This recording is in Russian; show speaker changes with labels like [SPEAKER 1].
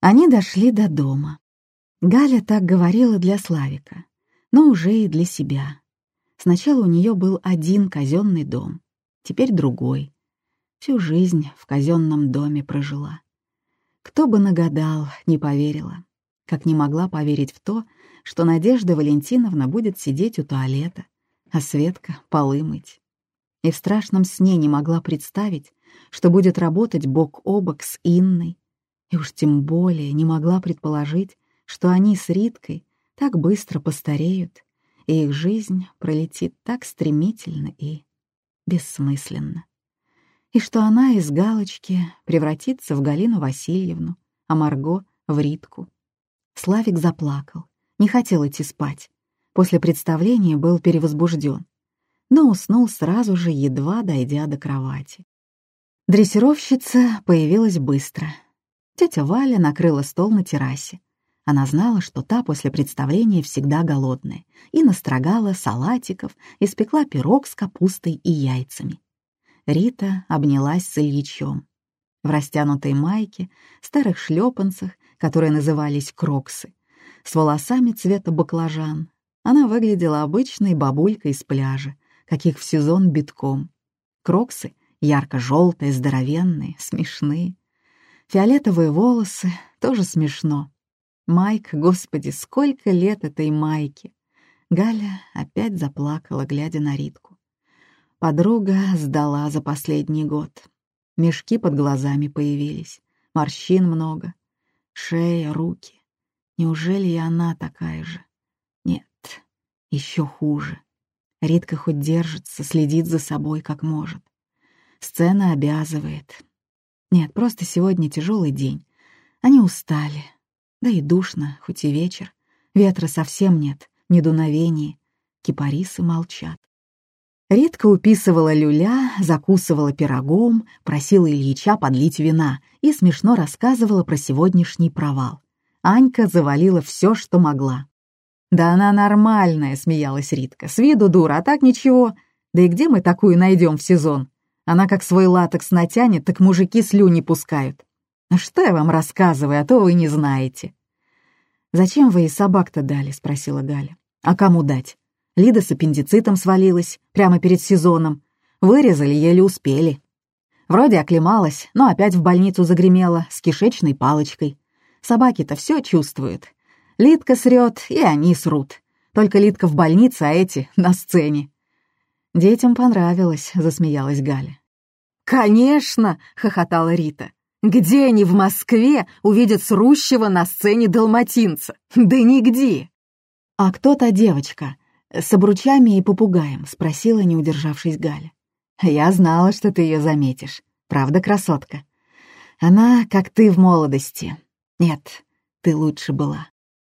[SPEAKER 1] Они дошли до дома. Галя так говорила для Славика, но уже и для себя. Сначала у нее был один казенный дом, теперь другой. Всю жизнь в казенном доме прожила. Кто бы нагадал, не поверила. Как не могла поверить в то, что Надежда Валентиновна будет сидеть у туалета, а Светка — полы мыть. И в страшном сне не могла представить, что будет работать бок о бок с Инной, и уж тем более не могла предположить, что они с Риткой так быстро постареют, и их жизнь пролетит так стремительно и бессмысленно. И что она из галочки превратится в Галину Васильевну, а Марго — в Ритку. Славик заплакал, не хотел идти спать. После представления был перевозбужден, но уснул сразу же, едва дойдя до кровати. Дрессировщица появилась быстро. Тетя Валя накрыла стол на террасе. Она знала, что та после представления всегда голодная, и настрогала салатиков, испекла пирог с капустой и яйцами. Рита обнялась с Ильичом. В растянутой майке, старых шлепанцах, которые назывались кроксы, с волосами цвета баклажан, она выглядела обычной бабулькой с пляжа, каких в сезон битком. Кроксы ярко-желтые, здоровенные, смешные. Фиолетовые волосы тоже смешно. Майк, господи, сколько лет этой Майке! Галя опять заплакала, глядя на Ритку. Подруга сдала за последний год. Мешки под глазами появились, морщин много, шея, руки. Неужели и она такая же? Нет, еще хуже. Ритка хоть держится, следит за собой как может. Сцена обязывает. Нет, просто сегодня тяжелый день. Они устали, да и душно, хоть и вечер. Ветра совсем нет, ни дуновений. Кипарисы молчат. Редко уписывала люля, закусывала пирогом, просила Ильича подлить вина и смешно рассказывала про сегодняшний провал. Анька завалила все, что могла. «Да она нормальная», — смеялась Ритка. «С виду дура, а так ничего. Да и где мы такую найдем в сезон? Она как свой латекс натянет, так мужики слюни пускают. «А что я вам рассказываю, а то вы не знаете». «Зачем вы ей собак-то дали?» — спросила Галя. «А кому дать? Лида с аппендицитом свалилась прямо перед сезоном. Вырезали, еле успели. Вроде оклемалась, но опять в больницу загремела с кишечной палочкой. Собаки-то все чувствуют. Лидка срет, и они срут. Только Лидка в больнице, а эти на сцене. «Детям понравилось», — засмеялась Галя. «Конечно!» — хохотала Рита. Где они в Москве увидят срущего на сцене далматинца? Да нигде. «А кто та девочка с обручами и попугаем?» — спросила, не удержавшись Галя. «Я знала, что ты ее заметишь. Правда, красотка? Она, как ты в молодости. Нет, ты лучше была».